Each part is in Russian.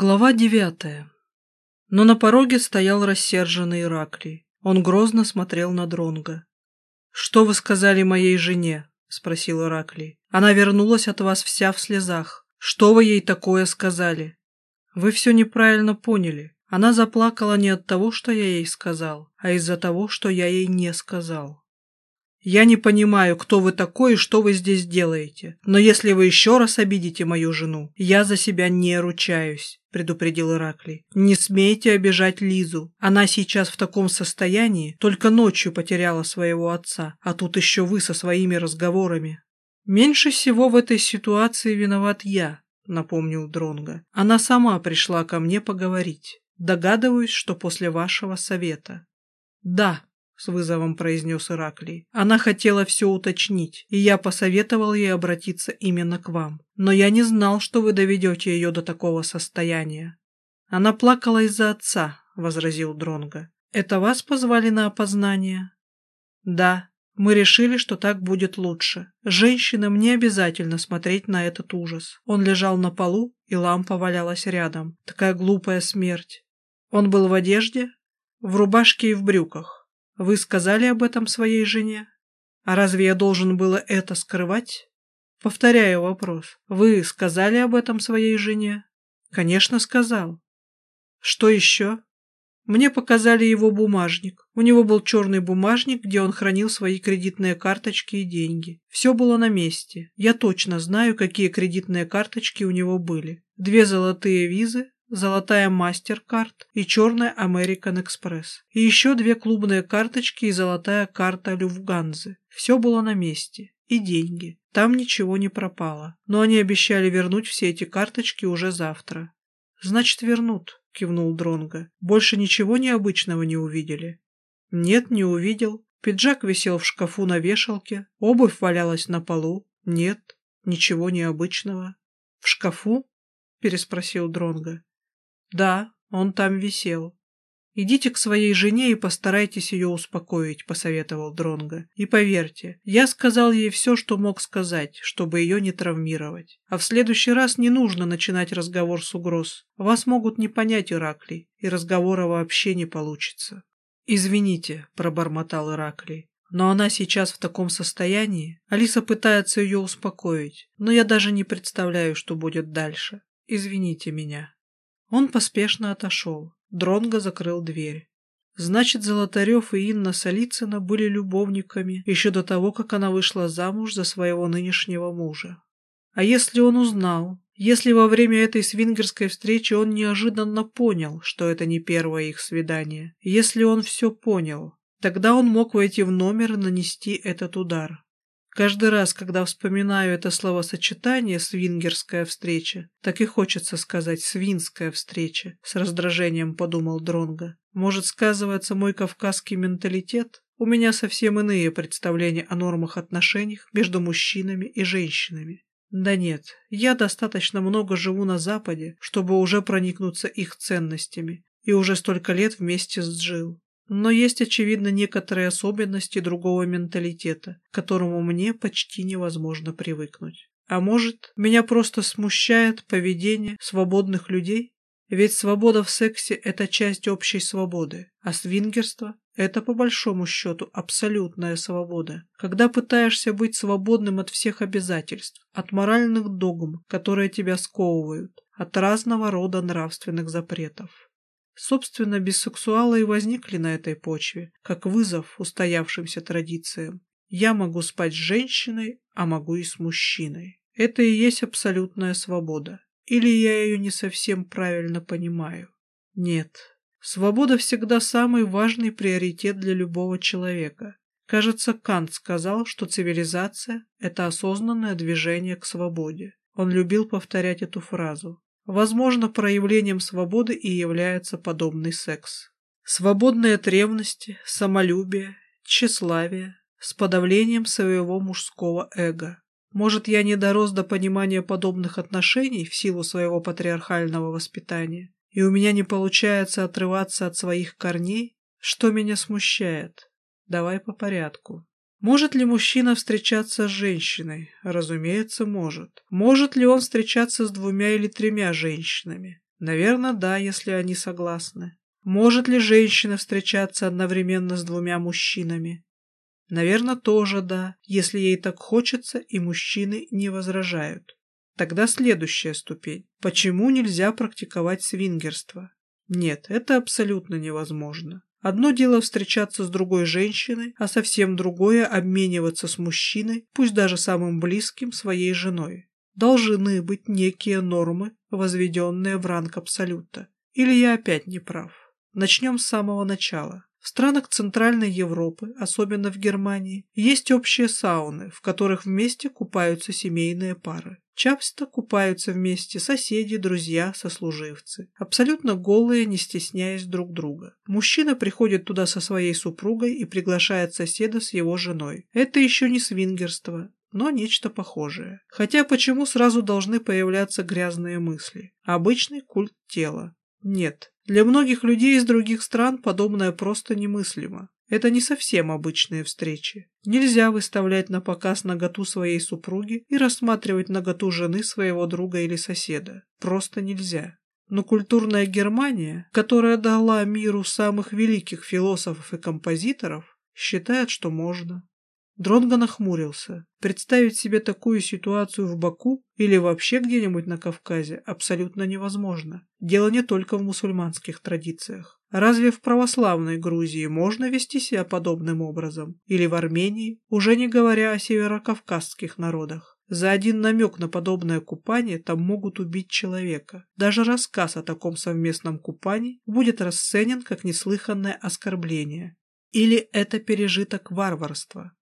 Глава девятая. Но на пороге стоял рассерженный Ираклий. Он грозно смотрел на Дронга. «Что вы сказали моей жене?» — спросил Ираклий. «Она вернулась от вас вся в слезах. Что вы ей такое сказали?» «Вы все неправильно поняли. Она заплакала не от того, что я ей сказал, а из-за того, что я ей не сказал. Я не понимаю, кто вы такой и что вы здесь делаете. Но если вы еще раз обидите мою жену, я за себя не ручаюсь, предупредил Ираклий. Не смейте обижать Лизу. Она сейчас в таком состоянии, только ночью потеряла своего отца, а тут еще вы со своими разговорами. Меньше всего в этой ситуации виноват я, напомнил Дронга. Она сама пришла ко мне поговорить. Догадываюсь, что после вашего совета. Да, — с вызовом произнес Ираклий. «Она хотела все уточнить, и я посоветовал ей обратиться именно к вам. Но я не знал, что вы доведете ее до такого состояния». «Она плакала из-за отца», — возразил Дронго. «Это вас позвали на опознание?» «Да, мы решили, что так будет лучше. Женщинам не обязательно смотреть на этот ужас. Он лежал на полу, и лампа валялась рядом. Такая глупая смерть. Он был в одежде, в рубашке и в брюках. Вы сказали об этом своей жене? А разве я должен было это скрывать? Повторяю вопрос. Вы сказали об этом своей жене? Конечно, сказал. Что еще? Мне показали его бумажник. У него был черный бумажник, где он хранил свои кредитные карточки и деньги. Все было на месте. Я точно знаю, какие кредитные карточки у него были. Две золотые визы, золотая MasterCard и черная American Express. И еще две клубные карточки и золотая карта Люфганзы. Все было на месте. И деньги. Там ничего не пропало. Но они обещали вернуть все эти карточки уже завтра. «Значит, вернут», — кивнул Дронго. «Больше ничего необычного не увидели?» «Нет, не увидел. Пиджак висел в шкафу на вешалке, обувь валялась на полу. Нет, ничего необычного». «В шкафу?» — переспросил Дронго. «Да, он там висел». «Идите к своей жене и постарайтесь ее успокоить», — посоветовал Дронго. «И поверьте, я сказал ей все, что мог сказать, чтобы ее не травмировать. А в следующий раз не нужно начинать разговор с угроз. Вас могут не понять, Ираклий, и разговора вообще не получится». «Извините», — пробормотал Ираклий. Но она сейчас в таком состоянии. Алиса пытается ее успокоить, но я даже не представляю, что будет дальше. Извините меня. Он поспешно отошел. Дронго закрыл дверь. Значит, Золотарев и Инна Солицына были любовниками еще до того, как она вышла замуж за своего нынешнего мужа. А если он узнал, если во время этой свингерской встречи он неожиданно понял, что это не первое их свидание, если он все понял, тогда он мог войти в номер и нанести этот удар. Каждый раз, когда вспоминаю это словосочетание «свингерская встреча», так и хочется сказать «свинская встреча», с раздражением подумал Дронга. Может, сказывается мой кавказский менталитет? У меня совсем иные представления о нормах отношений между мужчинами и женщинами. Да нет, я достаточно много живу на Западе, чтобы уже проникнуться их ценностями, и уже столько лет вместе с Джил. Но есть, очевидно, некоторые особенности другого менталитета, к которому мне почти невозможно привыкнуть. А может, меня просто смущает поведение свободных людей? Ведь свобода в сексе – это часть общей свободы, а свингерство – это, по большому счету, абсолютная свобода. Когда пытаешься быть свободным от всех обязательств, от моральных догм, которые тебя сковывают, от разного рода нравственных запретов. Собственно, бисексуалы и возникли на этой почве, как вызов устоявшимся традициям. Я могу спать с женщиной, а могу и с мужчиной. Это и есть абсолютная свобода. Или я ее не совсем правильно понимаю? Нет. Свобода всегда самый важный приоритет для любого человека. Кажется, Кант сказал, что цивилизация – это осознанное движение к свободе. Он любил повторять эту фразу. Возможно, проявлением свободы и является подобный секс. Свободные от ревности, самолюбия, тщеславия, с подавлением своего мужского эго. Может, я не дорос до понимания подобных отношений в силу своего патриархального воспитания, и у меня не получается отрываться от своих корней? Что меня смущает? Давай по порядку. Может ли мужчина встречаться с женщиной? Разумеется, может. Может ли он встречаться с двумя или тремя женщинами? Наверное, да, если они согласны. Может ли женщина встречаться одновременно с двумя мужчинами? Наверное, тоже да, если ей так хочется и мужчины не возражают. Тогда следующая ступень. Почему нельзя практиковать свингерство? Нет, это абсолютно невозможно. Одно дело встречаться с другой женщиной, а совсем другое – обмениваться с мужчиной, пусть даже самым близким, своей женой. Должны быть некие нормы, возведенные в ранг абсолюта. Или я опять не прав? Начнем с самого начала. В странах Центральной Европы, особенно в Германии, есть общие сауны, в которых вместе купаются семейные пары. Часто купаются вместе соседи, друзья, сослуживцы. Абсолютно голые, не стесняясь друг друга. Мужчина приходит туда со своей супругой и приглашает соседа с его женой. Это еще не свингерство, но нечто похожее. Хотя почему сразу должны появляться грязные мысли? Обычный культ тела. Нет, для многих людей из других стран подобное просто немыслимо. Это не совсем обычные встречи. Нельзя выставлять на показ наготу своей супруги и рассматривать наготу жены своего друга или соседа. Просто нельзя. Но культурная Германия, которая дала миру самых великих философов и композиторов, считает, что можно. Дронго нахмурился. Представить себе такую ситуацию в Баку или вообще где-нибудь на Кавказе абсолютно невозможно. Дело не только в мусульманских традициях. Разве в православной Грузии можно вести себя подобным образом? Или в Армении, уже не говоря о северокавказских народах? За один намек на подобное купание там могут убить человека. Даже рассказ о таком совместном купании будет расценен как неслыханное оскорбление. Или это пережиток варварства.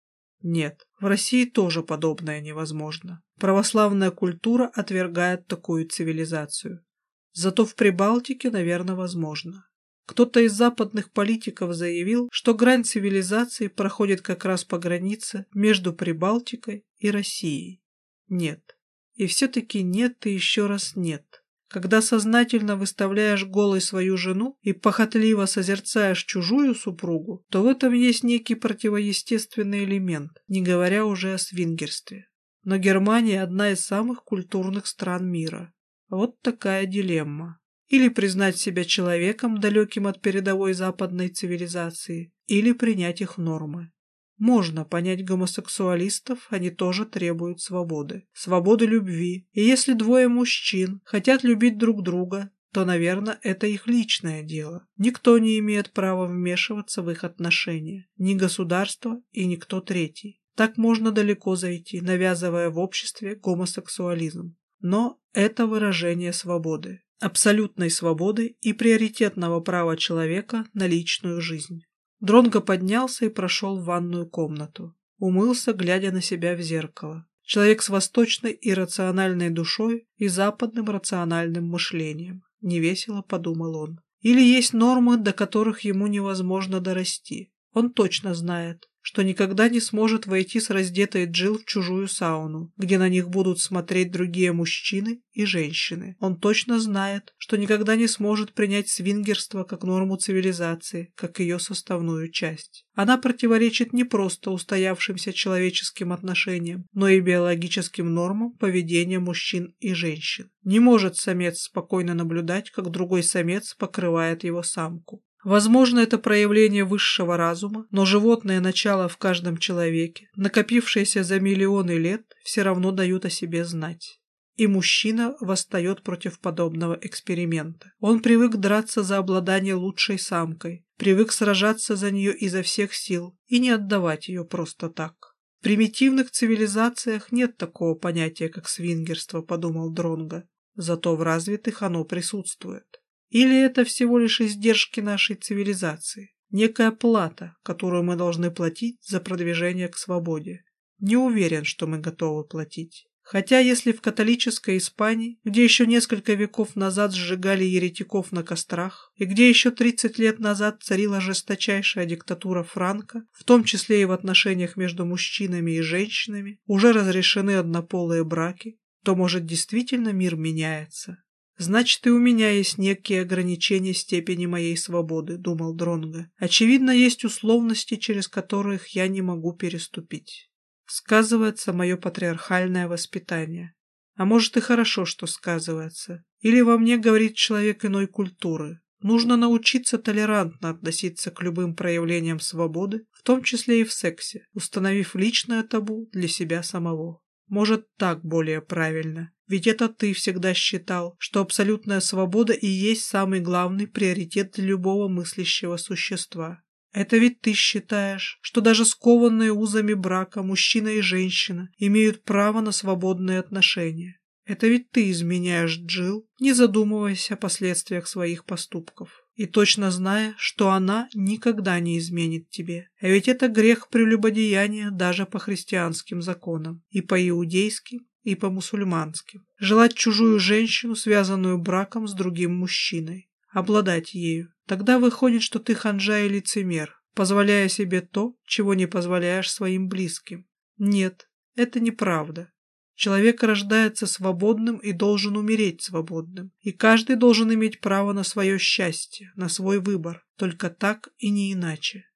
Нет, в России тоже подобное невозможно. Православная культура отвергает такую цивилизацию. Зато в Прибалтике, наверное, возможно. Кто-то из западных политиков заявил, что грань цивилизации проходит как раз по границе между Прибалтикой и Россией. Нет. И все-таки нет и еще раз нет. Когда сознательно выставляешь голой свою жену и похотливо созерцаешь чужую супругу, то в этом есть некий противоестественный элемент, не говоря уже о свингерстве. Но Германия одна из самых культурных стран мира. Вот такая дилемма. Или признать себя человеком, далеким от передовой западной цивилизации, или принять их нормы. Можно понять гомосексуалистов, они тоже требуют свободы. Свободы любви. И если двое мужчин хотят любить друг друга, то, наверное, это их личное дело. Никто не имеет права вмешиваться в их отношения. Ни государство и никто третий. Так можно далеко зайти, навязывая в обществе гомосексуализм. Но это выражение свободы. Абсолютной свободы и приоритетного права человека на личную жизнь. Дронго поднялся и прошел в ванную комнату. Умылся, глядя на себя в зеркало. Человек с восточной иррациональной душой и западным рациональным мышлением. Невесело подумал он. Или есть нормы, до которых ему невозможно дорасти. Он точно знает, что никогда не сможет войти с раздетой Джил в чужую сауну, где на них будут смотреть другие мужчины и женщины. Он точно знает, что никогда не сможет принять свингерство как норму цивилизации, как ее составную часть. Она противоречит не просто устоявшимся человеческим отношениям, но и биологическим нормам поведения мужчин и женщин. Не может самец спокойно наблюдать, как другой самец покрывает его самку. Возможно, это проявление высшего разума, но животное начало в каждом человеке, накопившееся за миллионы лет, все равно дают о себе знать. И мужчина восстает против подобного эксперимента. Он привык драться за обладание лучшей самкой, привык сражаться за нее изо всех сил и не отдавать ее просто так. В примитивных цивилизациях нет такого понятия, как свингерство, подумал Дронга. Зато в развитых оно присутствует. Или это всего лишь издержки нашей цивилизации, некая плата, которую мы должны платить за продвижение к свободе? Не уверен, что мы готовы платить. Хотя если в католической Испании, где еще несколько веков назад сжигали еретиков на кострах, и где еще 30 лет назад царила жесточайшая диктатура Франка, в том числе и в отношениях между мужчинами и женщинами, уже разрешены однополые браки, то, может, действительно мир меняется, Значит, и у меня есть некие ограничения степени моей свободы, думал Дронга. Очевидно, есть условности, через которых я не могу переступить. Сказывается мое патриархальное воспитание. А может и хорошо, что сказывается. Или во мне говорит человек иной культуры. Нужно научиться толерантно относиться к любым проявлениям свободы, в том числе и в сексе, установив личное табу для себя самого. Может, так более правильно. Ведь это ты всегда считал, что абсолютная свобода и есть самый главный приоритет для любого мыслящего существа. Это ведь ты считаешь, что даже скованные узами брака мужчина и женщина имеют право на свободные отношения. Это ведь ты изменяешь Джил, не задумываясь о последствиях своих поступков. И точно зная, что она никогда не изменит тебе. А ведь это грех прелюбодеяния даже по христианским законам, и по иудейским, и по мусульманским. Желать чужую женщину, связанную браком с другим мужчиной. Обладать ею. Тогда выходит, что ты ханжа и лицемер, позволяя себе то, чего не позволяешь своим близким. Нет, это неправда. Человек рождается свободным и должен умереть свободным. И каждый должен иметь право на свое счастье, на свой выбор. Только так и не иначе.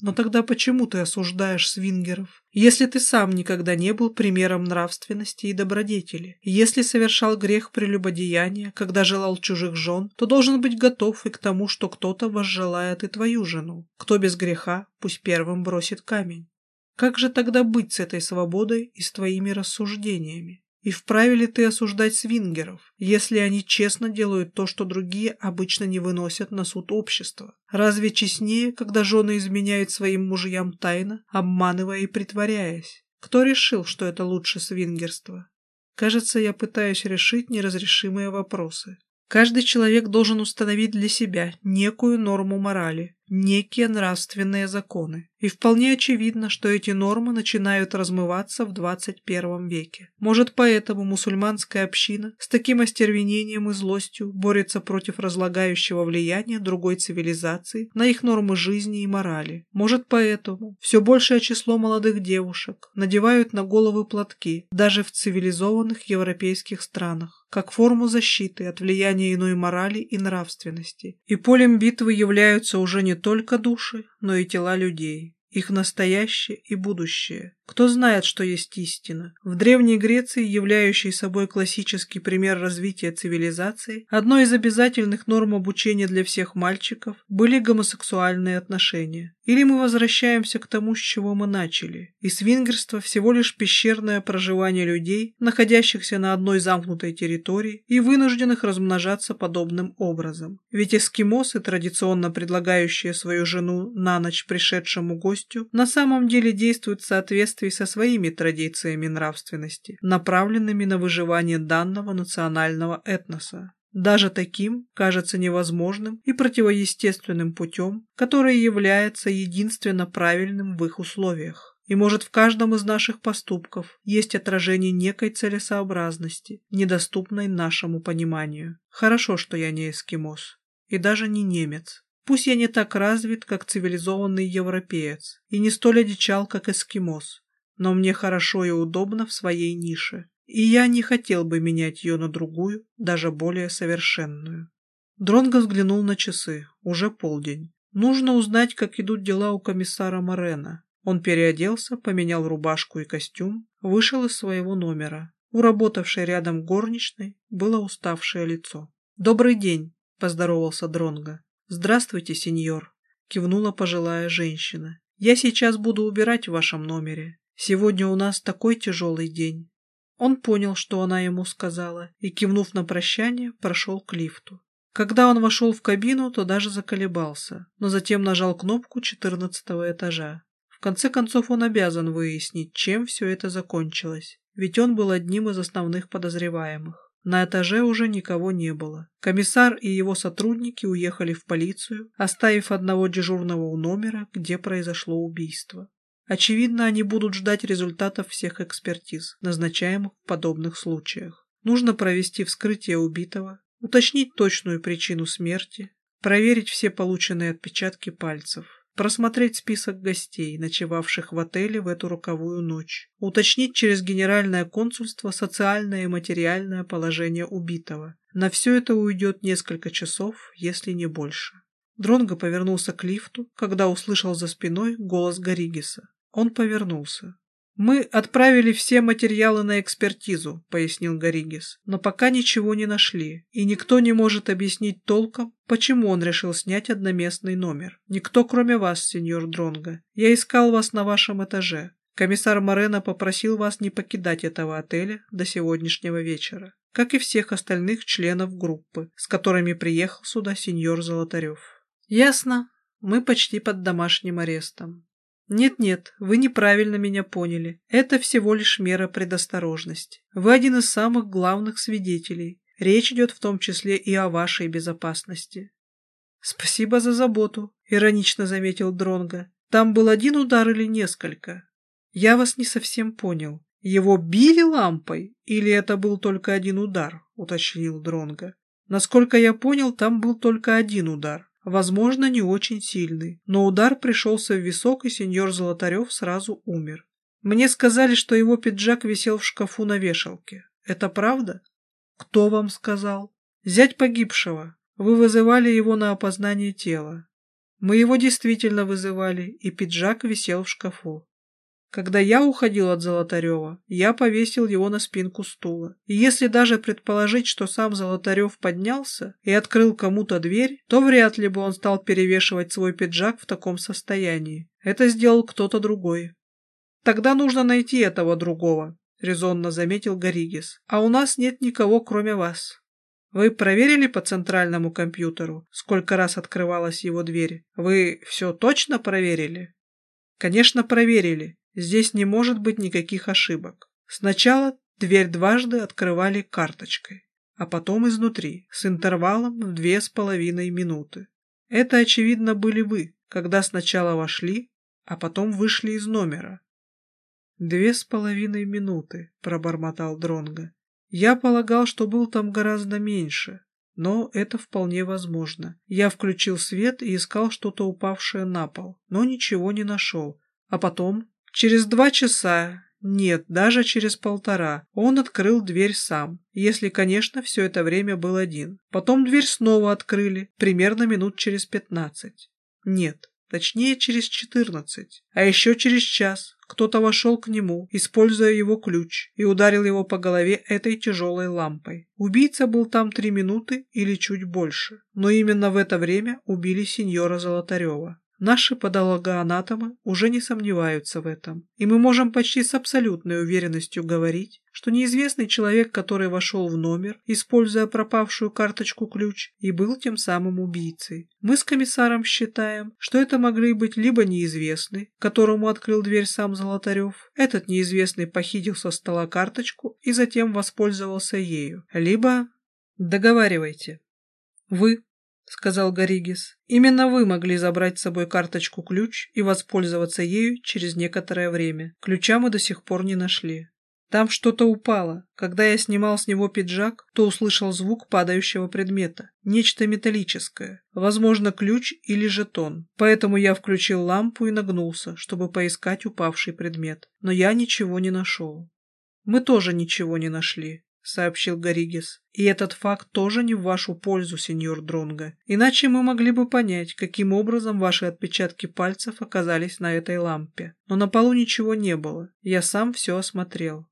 Но тогда почему ты осуждаешь свингеров? Если ты сам никогда не был примером нравственности и добродетели, если совершал грех прелюбодеяния, когда желал чужих жен, то должен быть готов и к тому, что кто-то возжелает и твою жену. Кто без греха, пусть первым бросит камень. Как же тогда быть с этой свободой и с твоими рассуждениями? И вправе ли ты осуждать свингеров, если они честно делают то, что другие обычно не выносят на суд общества? Разве честнее, когда жены изменяют своим мужьям тайно, обманывая и притворяясь? Кто решил, что это лучше свингерства? Кажется, я пытаюсь решить неразрешимые вопросы. Каждый человек должен установить для себя некую норму морали, некие нравственные законы. И вполне очевидно, что эти нормы начинают размываться в 21 веке. Может, поэтому мусульманская община с таким остервенением и злостью борется против разлагающего влияния другой цивилизации на их нормы жизни и морали. Может, поэтому все большее число молодых девушек надевают на головы платки даже в цивилизованных европейских странах как форму защиты от влияния иной морали и нравственности. И полем битвы являются уже не только души, но и тела людей их настоящее и будущее. Кто знает, что есть истина? В Древней Греции, являющей собой классический пример развития цивилизации, одной из обязательных норм обучения для всех мальчиков были гомосексуальные отношения. Или мы возвращаемся к тому, с чего мы начали, и свингерство всего лишь пещерное проживание людей, находящихся на одной замкнутой территории и вынужденных размножаться подобным образом. Ведь эскимосы, традиционно предлагающие свою жену на ночь пришедшему гостю, на самом деле действуют в соответствии со своими традициями нравственности, направленными на выживание данного национального этноса даже таким кажется невозможным и противоестественным путем, который является единственно правильным в их условиях. И может в каждом из наших поступков есть отражение некой целесообразности, недоступной нашему пониманию. Хорошо, что я не эскимос. И даже не немец. Пусть я не так развит, как цивилизованный европеец, и не столь одичал, как эскимос, но мне хорошо и удобно в своей нише и я не хотел бы менять ее на другую, даже более совершенную. Дронго взглянул на часы. Уже полдень. Нужно узнать, как идут дела у комиссара Морена. Он переоделся, поменял рубашку и костюм, вышел из своего номера. У работавшей рядом горничной было уставшее лицо. «Добрый день», — поздоровался Дронго. «Здравствуйте, сеньор», — кивнула пожилая женщина. «Я сейчас буду убирать в вашем номере. Сегодня у нас такой тяжелый день. Он понял, что она ему сказала, и, кивнув на прощание, прошел к лифту. Когда он вошел в кабину, то даже заколебался, но затем нажал кнопку четырнадцатого этажа. В конце концов, он обязан выяснить, чем все это закончилось, ведь он был одним из основных подозреваемых. На этаже уже никого не было. Комиссар и его сотрудники уехали в полицию, оставив одного дежурного у номера, где произошло убийство. Очевидно, они будут ждать результатов всех экспертиз, назначаемых в подобных случаях. Нужно провести вскрытие убитого, уточнить точную причину смерти, проверить все полученные отпечатки пальцев, просмотреть список гостей, ночевавших в отеле в эту роковую ночь, уточнить через Генеральное консульство социальное и материальное положение убитого. На все это уйдет несколько часов, если не больше. Дронго повернулся к лифту, когда услышал за спиной голос Горигиса. Он повернулся. «Мы отправили все материалы на экспертизу», — пояснил Горигис, «но пока ничего не нашли, и никто не может объяснить толком, почему он решил снять одноместный номер. Никто, кроме вас, сеньор Дронго. Я искал вас на вашем этаже. Комиссар Морено попросил вас не покидать этого отеля до сегодняшнего вечера, как и всех остальных членов группы, с которыми приехал сюда сеньор Золотарев». «Ясно. Мы почти под домашним арестом. «Нет-нет, вы неправильно меня поняли. Это всего лишь мера предосторожности. Вы один из самых главных свидетелей. Речь идет в том числе и о вашей безопасности». «Спасибо за заботу», — иронично заметил Дронга. «Там был один удар или несколько?» «Я вас не совсем понял. Его били лампой или это был только один удар?» — уточнил Дронга. «Насколько я понял, там был только один удар. Возможно, не очень сильный, но удар пришелся в висок, и сеньор Золотарев сразу умер. Мне сказали, что его пиджак висел в шкафу на вешалке. Это правда? Кто вам сказал? Зять погибшего. Вы вызывали его на опознание тела. Мы его действительно вызывали, и пиджак висел в шкафу. Когда я уходил от Золотарева, я повесил его на спинку стула. И если даже предположить, что сам Золотарев поднялся и открыл кому-то дверь, то вряд ли бы он стал перевешивать свой пиджак в таком состоянии. Это сделал кто-то другой. Тогда нужно найти этого другого, резонно заметил Горигис. А у нас нет никого, кроме вас. Вы проверили по центральному компьютеру, сколько раз открывалась его дверь? Вы все точно проверили? Конечно, проверили. Здесь не может быть никаких ошибок. Сначала дверь дважды открывали карточкой, а потом изнутри, с интервалом в две с половиной минуты. Это, очевидно, были вы, когда сначала вошли, а потом вышли из номера. «Две с половиной минуты», — пробормотал Дронго. «Я полагал, что был там гораздо меньше, но это вполне возможно. Я включил свет и искал что-то упавшее на пол, но ничего не нашел. А потом Через два часа, нет, даже через полтора, он открыл дверь сам, если, конечно, все это время был один. Потом дверь снова открыли, примерно минут через пятнадцать. Нет, точнее через четырнадцать. А еще через час кто-то вошел к нему, используя его ключ, и ударил его по голове этой тяжелой лампой. Убийца был там три минуты или чуть больше, но именно в это время убили сеньора Золотарева. Наши патологоанатомы уже не сомневаются в этом, и мы можем почти с абсолютной уверенностью говорить, что неизвестный человек, который вошел в номер, используя пропавшую карточку-ключ, и был тем самым убийцей. Мы с комиссаром считаем, что это могли быть либо неизвестный, которому открыл дверь сам Золотарев, этот неизвестный похитил со стола карточку и затем воспользовался ею, либо... Договаривайте. Вы — сказал Горигис. «Именно вы могли забрать с собой карточку-ключ и воспользоваться ею через некоторое время. Ключа мы до сих пор не нашли. Там что-то упало. Когда я снимал с него пиджак, то услышал звук падающего предмета. Нечто металлическое. Возможно, ключ или жетон. Поэтому я включил лампу и нагнулся, чтобы поискать упавший предмет. Но я ничего не нашел. Мы тоже ничего не нашли сообщил Горигес. «И этот факт тоже не в вашу пользу, сеньор Дронго. Иначе мы могли бы понять, каким образом ваши отпечатки пальцев оказались на этой лампе. Но на полу ничего не было. Я сам все осмотрел».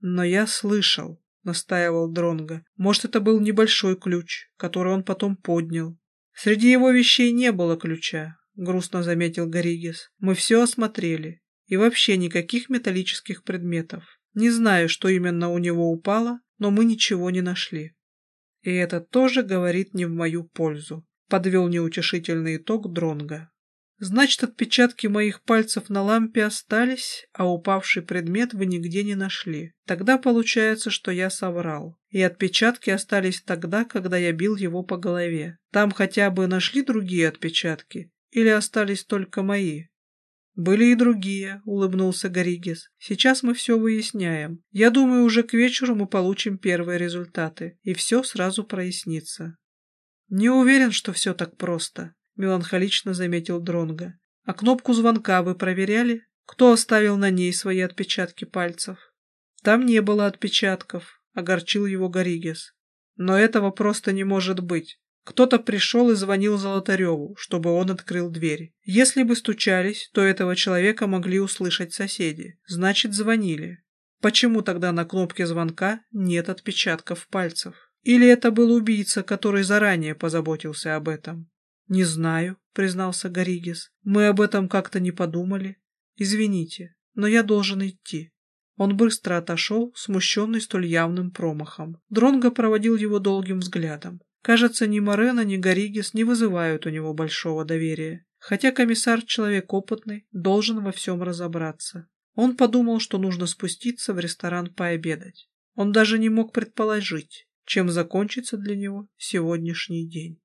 «Но я слышал», — настаивал Дронго. «Может, это был небольшой ключ, который он потом поднял». «Среди его вещей не было ключа», — грустно заметил Горигес. «Мы все осмотрели. И вообще никаких металлических предметов. Не знаю, что именно у него упало, но мы ничего не нашли. И это тоже говорит не в мою пользу, подвел неутешительный итог Дронга. Значит, отпечатки моих пальцев на лампе остались, а упавший предмет вы нигде не нашли. Тогда получается, что я соврал. И отпечатки остались тогда, когда я бил его по голове. Там хотя бы нашли другие отпечатки? Или остались только мои? «Были и другие», — улыбнулся Горигес. «Сейчас мы все выясняем. Я думаю, уже к вечеру мы получим первые результаты, и все сразу прояснится». «Не уверен, что все так просто», — меланхолично заметил Дронга. «А кнопку звонка вы проверяли? Кто оставил на ней свои отпечатки пальцев?» «Там не было отпечатков», — огорчил его Горигес. «Но этого просто не может быть. Кто-то пришел и звонил Золотареву, чтобы он открыл дверь. Если бы стучались, то этого человека могли услышать соседи. Значит, звонили. Почему тогда на кнопке звонка нет отпечатков пальцев? Или это был убийца, который заранее позаботился об этом? «Не знаю», — признался Горигис. «Мы об этом как-то не подумали. Извините, но я должен идти». Он быстро отошел, смущенный столь явным промахом. Дронго проводил его долгим взглядом. Кажется, ни Морена, ни Горигис не вызывают у него большого доверия. Хотя комиссар, человек опытный, должен во всем разобраться. Он подумал, что нужно спуститься в ресторан пообедать. Он даже не мог предположить, чем закончится для него сегодняшний день.